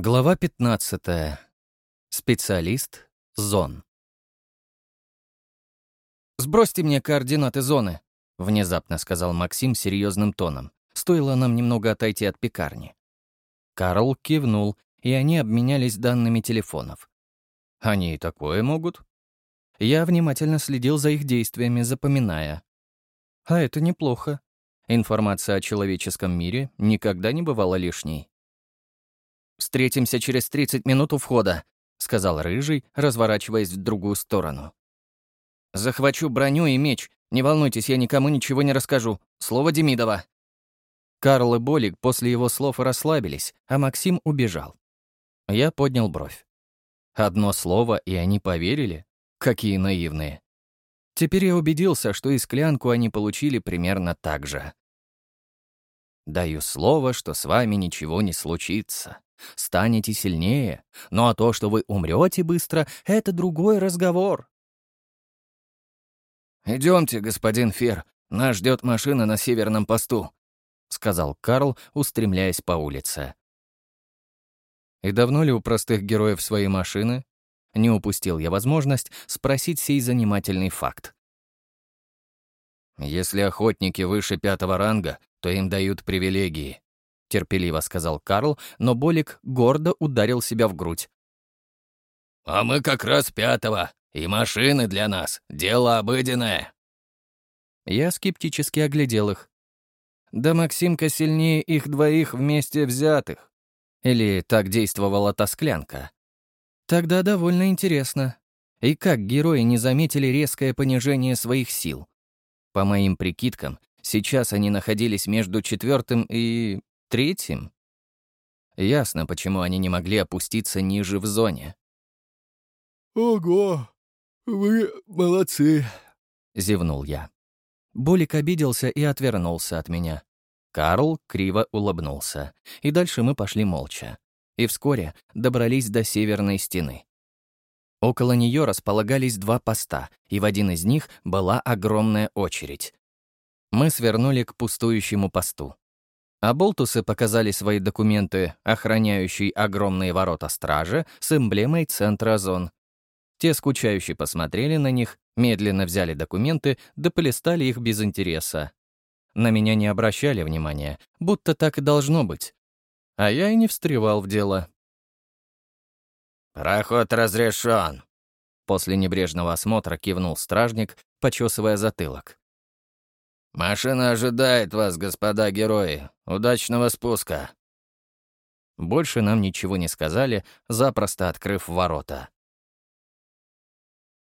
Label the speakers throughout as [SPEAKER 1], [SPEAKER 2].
[SPEAKER 1] Глава 15. Специалист зон. «Сбросьте мне координаты зоны», — внезапно сказал Максим серьезным тоном. Стоило нам немного отойти от пекарни. Карл кивнул, и они обменялись данными телефонов. Они и такое могут. Я внимательно следил за их действиями, запоминая. А это неплохо. Информация о человеческом мире никогда не бывала лишней. «Встретимся через 30 минут у входа», — сказал Рыжий, разворачиваясь в другую сторону. «Захвачу броню и меч. Не волнуйтесь, я никому ничего не расскажу. Слово Демидова». Карл и Болик после его слов расслабились, а Максим убежал. Я поднял бровь. Одно слово, и они поверили? Какие наивные. Теперь я убедился, что и склянку они получили примерно так же. Даю слово, что с вами ничего не случится. Станете сильнее. Ну а то, что вы умрете быстро, это другой разговор. Идемте, господин Фер. Нас ждет машина на северном посту, сказал Карл, устремляясь по улице. И давно ли у простых героев свои машины? Не упустил я возможность спросить сей занимательный факт. Если охотники выше пятого ранга, то им дают привилегии. — терпеливо сказал Карл, но Болик гордо ударил себя в грудь. «А мы как раз пятого, и машины для нас — дело обыденное». Я скептически оглядел их. Да Максимка сильнее их двоих вместе взятых. Или так действовала та склянка. Тогда довольно интересно. И как герои не заметили резкое понижение своих сил? По моим прикидкам, сейчас они находились между четвертым и Третьим? Ясно, почему они не могли опуститься ниже в зоне.
[SPEAKER 2] «Ого, вы молодцы», — зевнул я.
[SPEAKER 1] Болик обиделся и отвернулся от меня. Карл криво улыбнулся, и дальше мы пошли молча. И вскоре добрались до северной стены. Около нее располагались два поста, и в один из них была огромная очередь. Мы свернули к пустующему посту. А болтусы показали свои документы, охраняющие огромные ворота стражи с эмблемой центра зон. Те скучающе посмотрели на них, медленно взяли документы, да полистали их без интереса. На меня не обращали внимания, будто так и должно быть. А я и не встревал в дело.
[SPEAKER 3] «Проход разрешен», —
[SPEAKER 1] после небрежного осмотра кивнул стражник, почесывая затылок.
[SPEAKER 3] «Машина ожидает вас, господа герои. Удачного спуска!»
[SPEAKER 1] Больше нам ничего не сказали, запросто открыв ворота.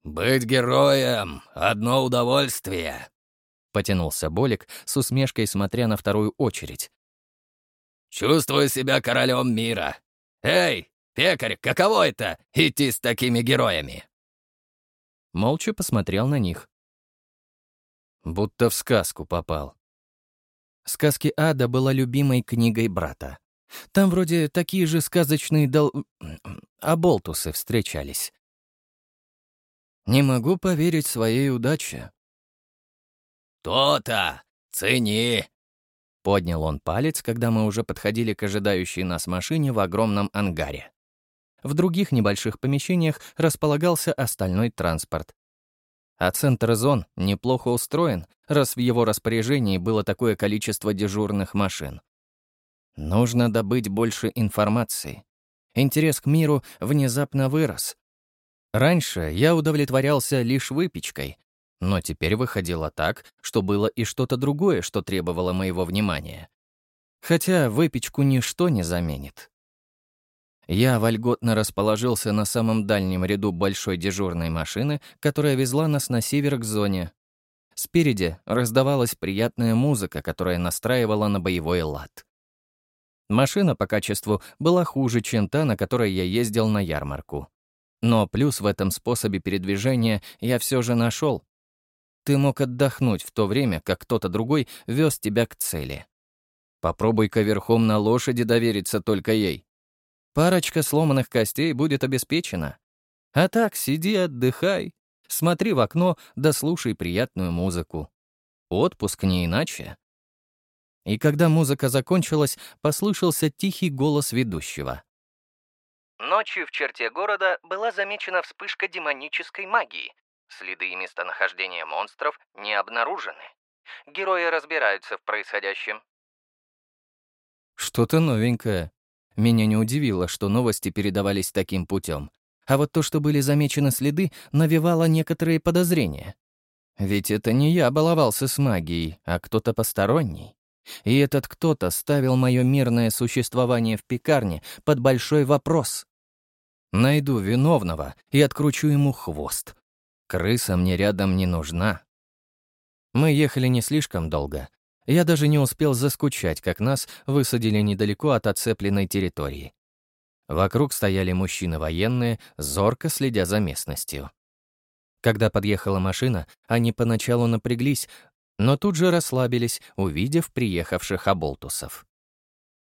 [SPEAKER 3] «Быть героем — одно удовольствие!» — потянулся Болик с усмешкой, смотря на вторую очередь. «Чувствую себя королем мира. Эй, пекарь, каково это — идти с такими героями?»
[SPEAKER 1] Молча посмотрел на них. Будто в сказку попал. «Сказки ада» была любимой книгой брата. Там вроде такие же сказочные дол... оболтусы встречались. Не могу поверить своей удаче.
[SPEAKER 3] «То-то! Цени!»
[SPEAKER 1] Поднял он палец, когда мы уже подходили к ожидающей нас машине в огромном ангаре. В других небольших помещениях располагался остальной транспорт. А центр зон неплохо устроен, раз в его распоряжении было такое количество дежурных машин. Нужно добыть больше информации. Интерес к миру внезапно вырос. Раньше я удовлетворялся лишь выпечкой, но теперь выходило так, что было и что-то другое, что требовало моего внимания. Хотя выпечку ничто не заменит. Я вольготно расположился на самом дальнем ряду большой дежурной машины, которая везла нас на север к зоне. Спереди раздавалась приятная музыка, которая настраивала на боевой лад. Машина по качеству была хуже, чем та, на которой я ездил на ярмарку. Но плюс в этом способе передвижения я все же нашел. Ты мог отдохнуть в то время, как кто-то другой вез тебя к цели. Попробуй-ка верхом на лошади довериться только ей. Парочка сломанных костей будет обеспечена. А так сиди, отдыхай, смотри в окно да слушай приятную музыку. Отпуск не иначе. И когда музыка закончилась, послышался тихий голос ведущего. Ночью в черте города была замечена вспышка демонической магии. Следы и местонахождения монстров не обнаружены. Герои разбираются в происходящем. Что-то новенькое. Меня не удивило, что новости передавались таким путем. А вот то, что были замечены следы, навевало некоторые подозрения. Ведь это не я баловался с магией, а кто-то посторонний. И этот кто-то ставил мое мирное существование в пекарне под большой вопрос. Найду виновного и откручу ему хвост. Крыса мне рядом не нужна. Мы ехали не слишком долго. Я даже не успел заскучать, как нас высадили недалеко от оцепленной территории. Вокруг стояли мужчины военные, зорко следя за местностью. Когда подъехала машина, они поначалу напряглись, но тут же расслабились, увидев приехавших оболтусов.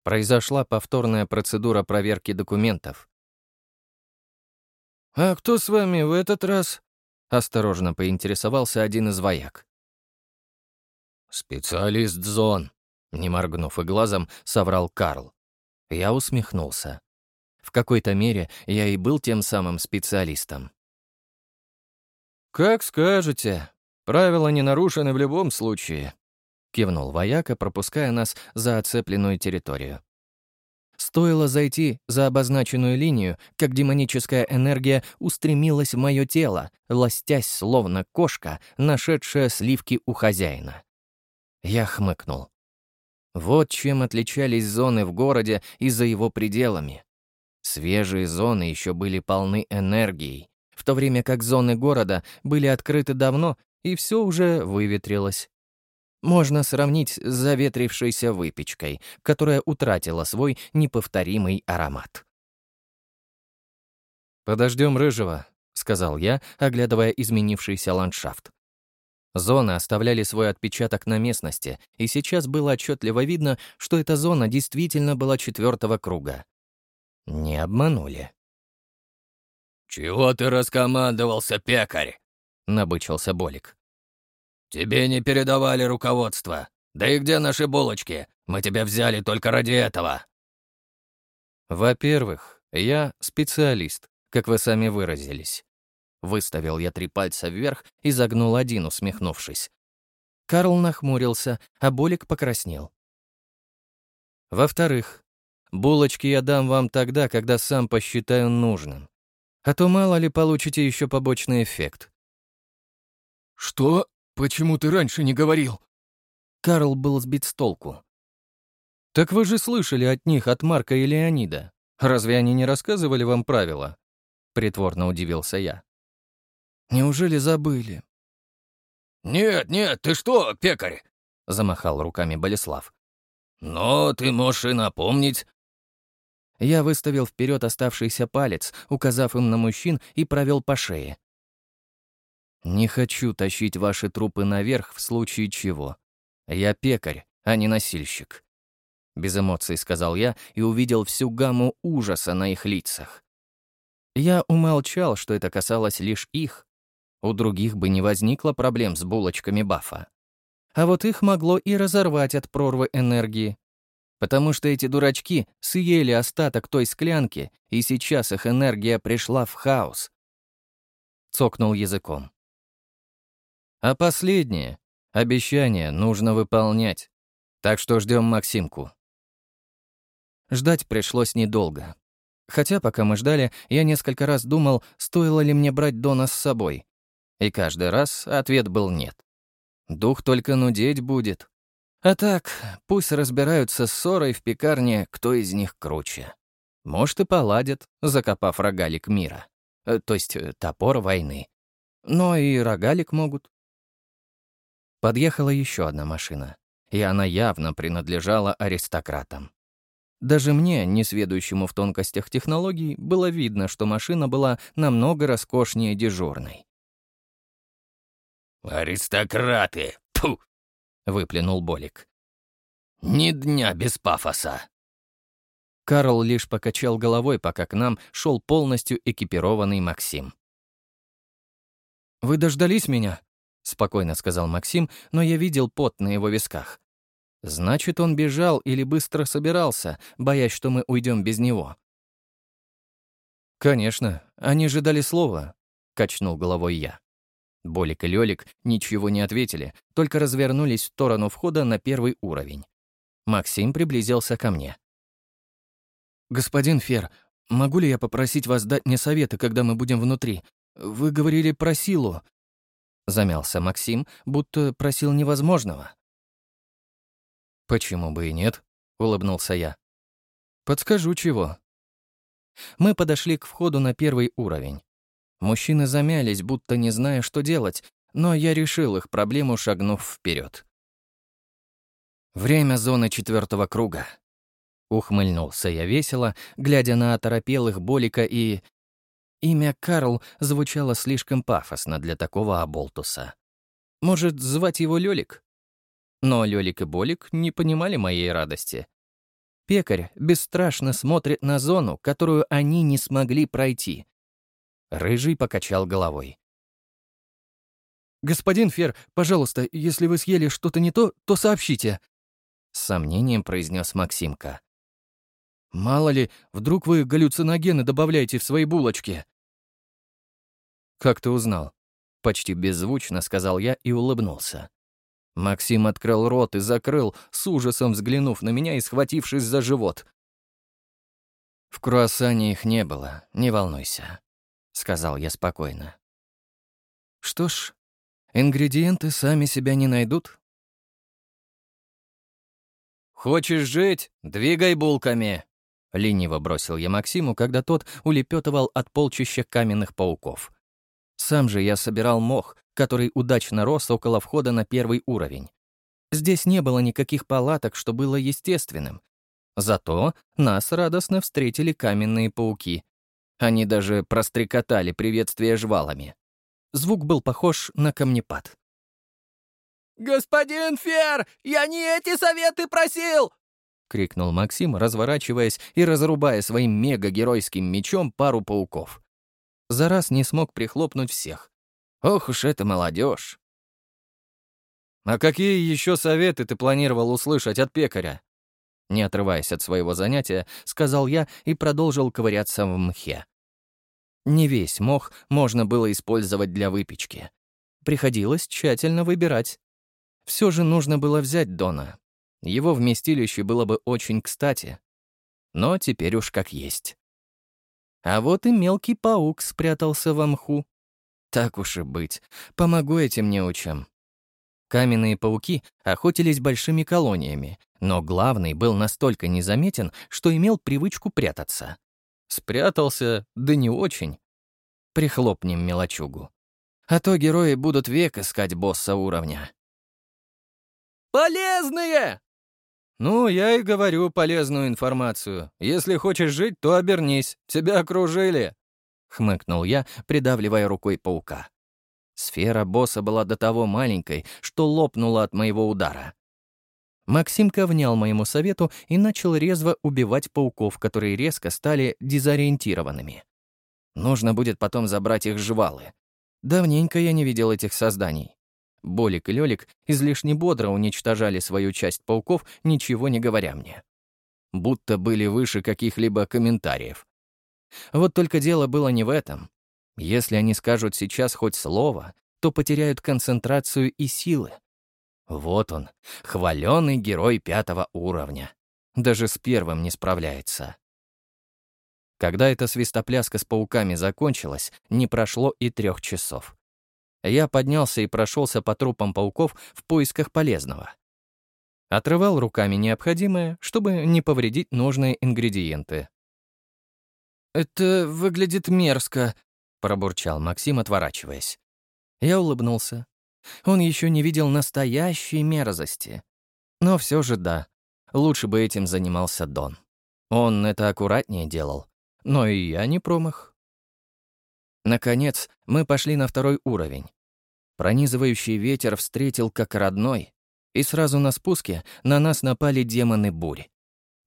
[SPEAKER 1] Произошла повторная процедура проверки документов. «А кто с вами в этот раз?» — осторожно поинтересовался один из вояк. «Специалист зон», — не моргнув и глазом, соврал Карл. Я усмехнулся. В какой-то мере я и был тем самым специалистом. «Как скажете. Правила не нарушены в любом случае», — кивнул вояка, пропуская нас за оцепленную территорию. Стоило зайти за обозначенную линию, как демоническая энергия устремилась в мое тело, ластясь словно кошка, нашедшая сливки у хозяина. Я хмыкнул. Вот чем отличались зоны в городе и за его пределами. Свежие зоны еще были полны энергией, в то время как зоны города были открыты давно, и все уже выветрилось. Можно сравнить с заветрившейся выпечкой, которая утратила свой неповторимый аромат. «Подождем рыжего», — сказал я, оглядывая изменившийся ландшафт. Зоны оставляли свой отпечаток на местности, и сейчас было отчетливо видно, что эта зона действительно была четвертого круга. Не обманули.
[SPEAKER 3] «Чего ты раскомандовался, пекарь?» — набычился Болик. «Тебе не передавали руководство. Да и где наши булочки? Мы тебя взяли только ради этого».
[SPEAKER 1] «Во-первых, я специалист, как вы сами выразились». Выставил я три пальца вверх и загнул один, усмехнувшись. Карл нахмурился, а Болик покраснел. «Во-вторых, булочки я дам вам тогда, когда сам посчитаю нужным. А то мало ли получите еще побочный эффект».
[SPEAKER 2] «Что?» «Почему ты раньше не говорил?»
[SPEAKER 1] Карл был сбит с толку. «Так вы же слышали от них, от Марка и Леонида. Разве они не рассказывали вам правила?» Притворно удивился я. «Неужели забыли?»
[SPEAKER 3] «Нет, нет, ты что, пекарь?» — замахал руками Болеслав. «Но ты можешь и напомнить».
[SPEAKER 1] Я выставил вперед оставшийся палец, указав им на мужчин, и провел по шее. «Не хочу тащить ваши трупы наверх в случае чего. Я пекарь, а не носильщик». Без эмоций сказал я и увидел всю гамму ужаса на их лицах. Я умолчал, что это касалось лишь их. У других бы не возникло проблем с булочками бафа. А вот их могло и разорвать от прорвы энергии. Потому что эти дурачки съели остаток той склянки, и сейчас их энергия пришла в хаос. Цокнул языком. А последнее — обещание нужно выполнять. Так что ждем Максимку. Ждать пришлось недолго. Хотя, пока мы ждали, я несколько раз думал, стоило ли мне брать Дона с собой. И каждый раз ответ был нет. Дух только нудеть будет. А так, пусть разбираются с ссорой в пекарне, кто из них круче. Может, и поладят, закопав рогалик мира. Э, то есть э, топор войны. Но и рогалик могут. Подъехала еще одна машина, и она явно принадлежала аристократам. Даже мне, несведущему в тонкостях технологий, было видно, что машина была намного роскошнее дежурной.
[SPEAKER 3] «Аристократы! Тьфу!» — выплюнул Болик. «Ни дня без пафоса!»
[SPEAKER 1] Карл лишь покачал головой, пока к нам шел полностью экипированный Максим. «Вы дождались меня?» — спокойно сказал Максим, но я видел пот на его висках. Значит, он бежал или быстро собирался, боясь, что мы уйдем без него. «Конечно, они же дали слово», — качнул головой я. Болик и Лёлик ничего не ответили, только развернулись в сторону входа на первый уровень. Максим приблизился ко мне. «Господин Фер, могу ли я попросить вас дать мне советы, когда мы будем внутри? Вы говорили про силу». Замялся Максим, будто просил невозможного. «Почему бы и нет?» — улыбнулся я. «Подскажу чего». Мы подошли к входу на первый уровень. Мужчины замялись, будто не зная, что делать, но я решил их проблему, шагнув вперед. «Время зоны четвертого круга», — ухмыльнулся я весело, глядя на оторопелых Болика и... Имя Карл звучало слишком пафосно для такого оболтуса. Может, звать его Лёлик? Но Лёлик и Болик не понимали моей радости. Пекарь бесстрашно смотрит на зону, которую они не смогли пройти, Рыжий покачал головой. «Господин Фер, пожалуйста, если вы съели что-то не то, то сообщите», — с сомнением произнес Максимка. «Мало ли, вдруг вы галлюциногены добавляете в свои булочки». «Как ты узнал?» — почти беззвучно сказал я и улыбнулся. Максим открыл рот и закрыл, с ужасом взглянув на меня и схватившись за живот. В круассане их не было, не волнуйся. — сказал я спокойно. «Что ж, ингредиенты сами себя не найдут». «Хочешь жить? Двигай булками!» — лениво бросил я Максиму, когда тот улепетывал от полчища каменных пауков. Сам же я собирал мох, который удачно рос около входа на первый уровень. Здесь не было никаких палаток, что было естественным. Зато нас радостно встретили каменные пауки, они даже прострекотали приветствие жвалами. Звук был похож на камнепад.
[SPEAKER 3] «Господин Фер, я не эти советы просил!» — крикнул Максим, разворачиваясь и разрубая своим мега-геройским мечом пару пауков.
[SPEAKER 1] За раз не смог прихлопнуть всех. Ох уж это молодежь! «А какие еще советы ты планировал услышать от пекаря?» Не отрываясь от своего занятия, сказал я и продолжил ковыряться в мхе. Не весь мох можно было использовать для выпечки. Приходилось тщательно выбирать. Все же нужно было взять Дона. Его вместилище было бы очень кстати. Но теперь уж как есть. А вот и мелкий паук спрятался в мху. Так уж и быть, помогу этим неучам. Каменные пауки охотились большими колониями, но главный был настолько незаметен, что имел привычку прятаться. Спрятался, да не очень. Прихлопнем мелочугу. А то герои будут век искать босса уровня.
[SPEAKER 3] «Полезные!»
[SPEAKER 1] «Ну, я и говорю полезную информацию. Если хочешь жить, то обернись. Тебя окружили!» — хмыкнул я, придавливая рукой паука. Сфера босса была до того маленькой, что лопнула от моего удара. Максимка внял моему совету и начал резво убивать пауков, которые резко стали дезориентированными. Нужно будет потом забрать их жвалы. Давненько я не видел этих созданий. Болик и Лёлик излишне бодро уничтожали свою часть пауков, ничего не говоря мне. Будто были выше каких-либо комментариев. Вот только дело было не в этом. Если они скажут сейчас хоть слово, то потеряют концентрацию и силы. Вот он, хваленый герой пятого уровня. Даже с первым не справляется. Когда эта свистопляска с пауками закончилась, не прошло и трех часов. Я поднялся и прошелся по трупам пауков в поисках полезного. Отрывал руками необходимое, чтобы не повредить нужные ингредиенты. «Это выглядит мерзко», — пробурчал Максим, отворачиваясь. Я улыбнулся. Он еще не видел настоящей мерзости. Но все же да, лучше бы этим занимался Дон. Он это аккуратнее делал, но и я не промах. Наконец, мы пошли на второй уровень. Пронизывающий ветер встретил как родной, и сразу на спуске на нас напали демоны бурь.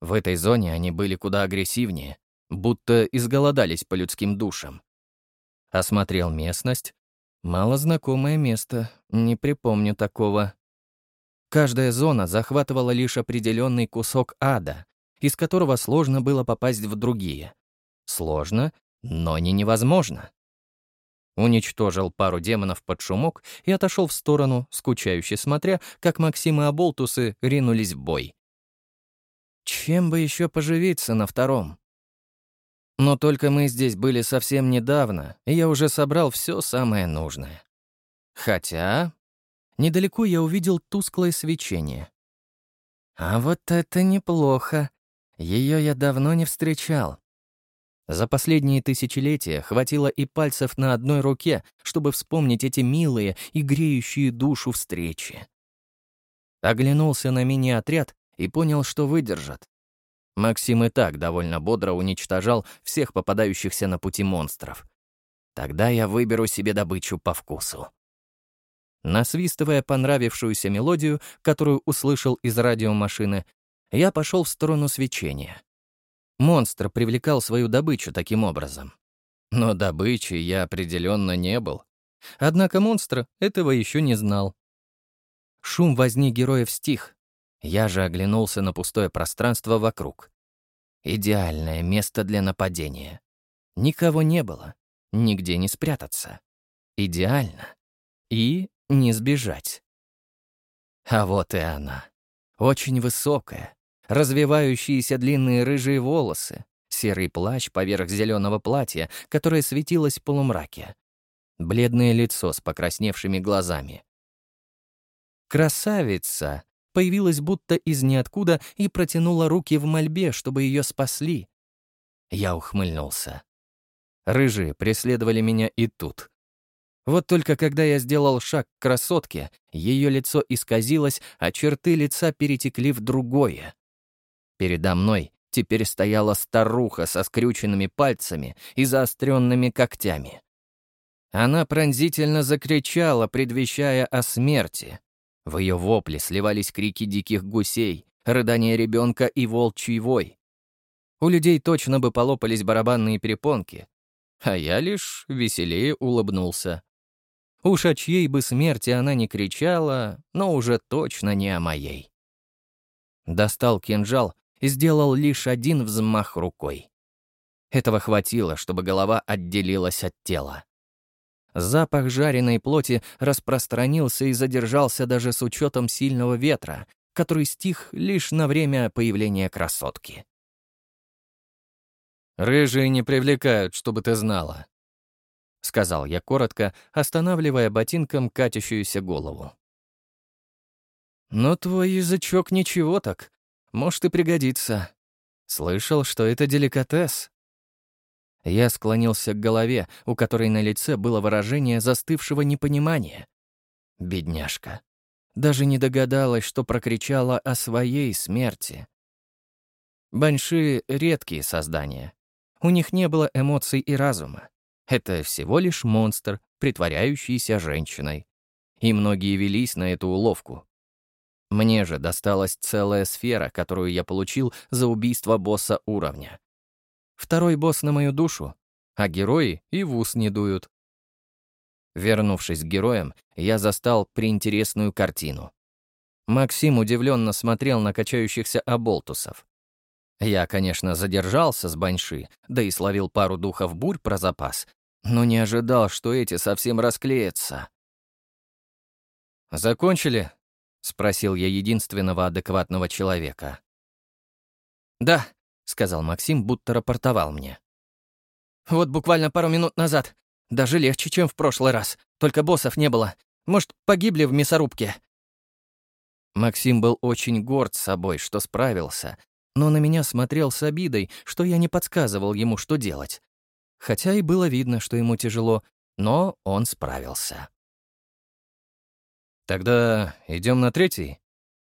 [SPEAKER 1] В этой зоне они были куда агрессивнее, будто изголодались по людским душам. Осмотрел местность, Малознакомое место, не припомню такого. Каждая зона захватывала лишь определенный кусок ада, из которого сложно было попасть в другие. Сложно, но не невозможно. Уничтожил пару демонов под шумок и отошел в сторону, скучающе смотря, как Максим и Аболтусы ринулись в бой. Чем бы еще поживиться на втором? Но только мы здесь были совсем недавно, и я уже собрал все самое нужное. Хотя недалеко я увидел тусклое свечение. А вот это неплохо. Ее я давно не встречал. За последние тысячелетия хватило и пальцев на одной руке, чтобы вспомнить эти милые и греющие душу встречи. Оглянулся на мини-отряд и понял, что выдержат. Максим и так довольно бодро уничтожал всех попадающихся на пути монстров. Тогда я выберу себе добычу по вкусу. Насвистывая понравившуюся мелодию, которую услышал из радиомашины, я пошел в сторону свечения. Монстр привлекал свою добычу таким образом. Но добычей я определенно не был. Однако монстр этого еще не знал. Шум возни героев стих. Я же оглянулся на пустое пространство вокруг. Идеальное место для нападения. Никого не было, нигде не спрятаться. Идеально. И не сбежать. А вот и она. Очень высокая, развивающиеся длинные рыжие волосы, серый плащ поверх зеленого платья, которое светилось в полумраке, бледное лицо с покрасневшими глазами. Красавица появилась будто из ниоткуда и протянула руки в мольбе, чтобы ее спасли. Я ухмыльнулся. Рыжие преследовали меня и тут. Вот только когда я сделал шаг к красотке, ее лицо исказилось, а черты лица перетекли в другое. Передо мной теперь стояла старуха со скрюченными пальцами и заостренными когтями. Она пронзительно закричала, предвещая о смерти. В ее вопле сливались крики диких гусей, рыдания ребенка и волчий вой. У людей точно бы полопались барабанные перепонки, а я лишь веселее улыбнулся. Уж о чьей бы смерти она не кричала, но уже точно не о моей. Достал кинжал и сделал лишь один взмах рукой. Этого хватило, чтобы голова отделилась от тела. Запах жареной плоти распространился и задержался даже с учетом сильного ветра, который стих лишь на время появления красотки. «Рыжие не привлекают, чтобы ты знала», — сказал я коротко, останавливая ботинком катящуюся голову. «Но твой язычок ничего так. Может и пригодится. Слышал, что это деликатес». Я склонился к голове, у которой на лице было выражение застывшего непонимания. Бедняжка. Даже не догадалась, что прокричала о своей смерти. Банши — редкие создания. У них не было эмоций и разума. Это всего лишь монстр, притворяющийся женщиной. И многие велись на эту уловку. Мне же досталась целая сфера, которую я получил за убийство босса уровня. Второй босс на мою душу, а герои и в ус не дуют. Вернувшись к героям, я застал приинтересную картину. Максим удивленно смотрел на качающихся оболтусов. Я, конечно, задержался с Баньши, да и словил пару духов бурь про запас, но не ожидал, что эти совсем расклеятся. «Закончили?» — спросил я единственного адекватного человека. «Да», — сказал Максим, будто рапортовал мне. «Вот буквально пару минут назад. Даже легче, чем в прошлый раз. Только боссов не было. Может, погибли в мясорубке?» Максим был очень горд собой, что справился, но на меня смотрел с обидой, что я не подсказывал ему, что делать. Хотя и было видно, что ему тяжело, но он справился. «Тогда идем на третий?»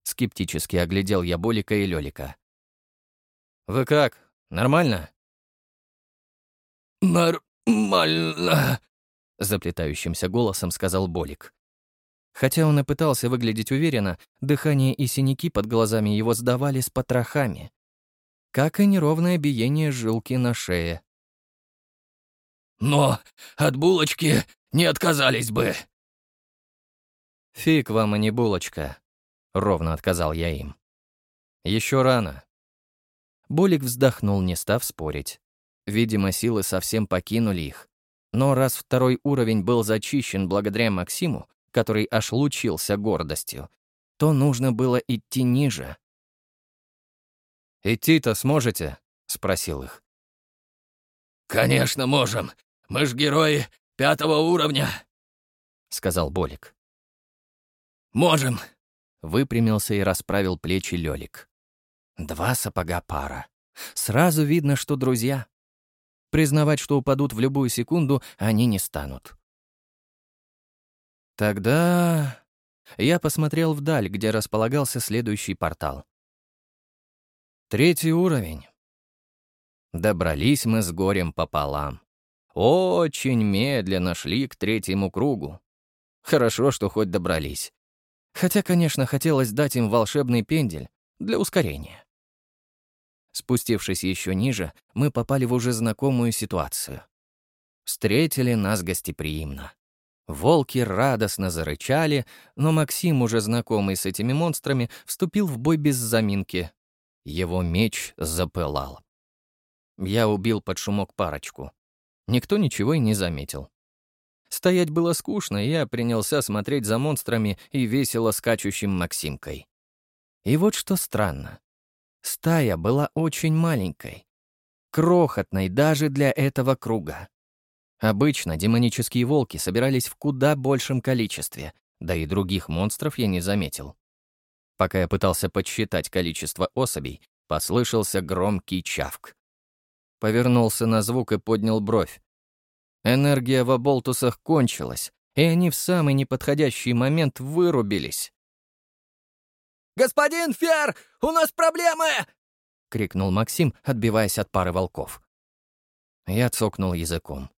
[SPEAKER 1] Скептически оглядел я Болика и Лёлика. «Вы как? Нормально?»
[SPEAKER 2] «Нормально», —
[SPEAKER 1] заплетающимся голосом сказал Болик. Хотя он и пытался выглядеть уверенно, дыхание и синяки под глазами его сдавали с потрохами. Как и неровное биение жилки на шее.
[SPEAKER 2] «Но от булочки не отказались бы».
[SPEAKER 1] «Фиг вам, а не булочка», — ровно отказал я им. Еще рано. Болик вздохнул, не став спорить. Видимо, силы совсем покинули их. Но раз второй уровень был зачищен благодаря Максиму, который аж лучился гордостью, то нужно было идти ниже. «Идти-то сможете?» — спросил их.
[SPEAKER 3] «Конечно можем. Мы ж герои пятого уровня», — сказал Болик. «Можем», — выпрямился и расправил плечи Лёлик.
[SPEAKER 1] Два сапога пара. Сразу видно, что друзья. Признавать, что упадут в любую секунду, они не станут. Тогда... Я посмотрел вдаль, где располагался следующий портал. Третий уровень. Добрались мы с горем пополам. Очень медленно шли к третьему кругу. Хорошо, что хоть добрались. Хотя, конечно, хотелось дать им волшебный пендель для ускорения. Спустившись еще ниже, мы попали в уже знакомую ситуацию. Встретили нас гостеприимно. Волки радостно зарычали, но Максим, уже знакомый с этими монстрами, вступил в бой без заминки, его меч запылал. Я убил под шумок парочку. Никто ничего и не заметил. Стоять было скучно, и я принялся смотреть за монстрами и весело скачущим Максимкой. И вот что странно. Стая была очень маленькой. Крохотной даже для этого круга. Обычно демонические волки собирались в куда большем количестве, да и других монстров я не заметил. Пока я пытался подсчитать количество особей, послышался громкий чавк. Повернулся на звук и поднял бровь. Энергия в оболтусах кончилась, и они в самый неподходящий момент вырубились.
[SPEAKER 3] «Господин Фер, у нас проблемы!» — крикнул Максим, отбиваясь от пары волков.
[SPEAKER 1] Я цокнул языком.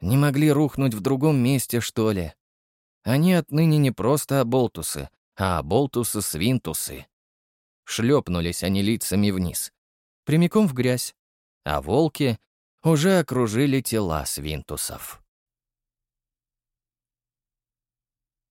[SPEAKER 1] Не могли рухнуть в другом месте, что ли? Они отныне не просто оболтусы, а болтусы-свинтусы. Шлепнулись они лицами вниз, прямиком в грязь, а волки уже окружили тела свинтусов.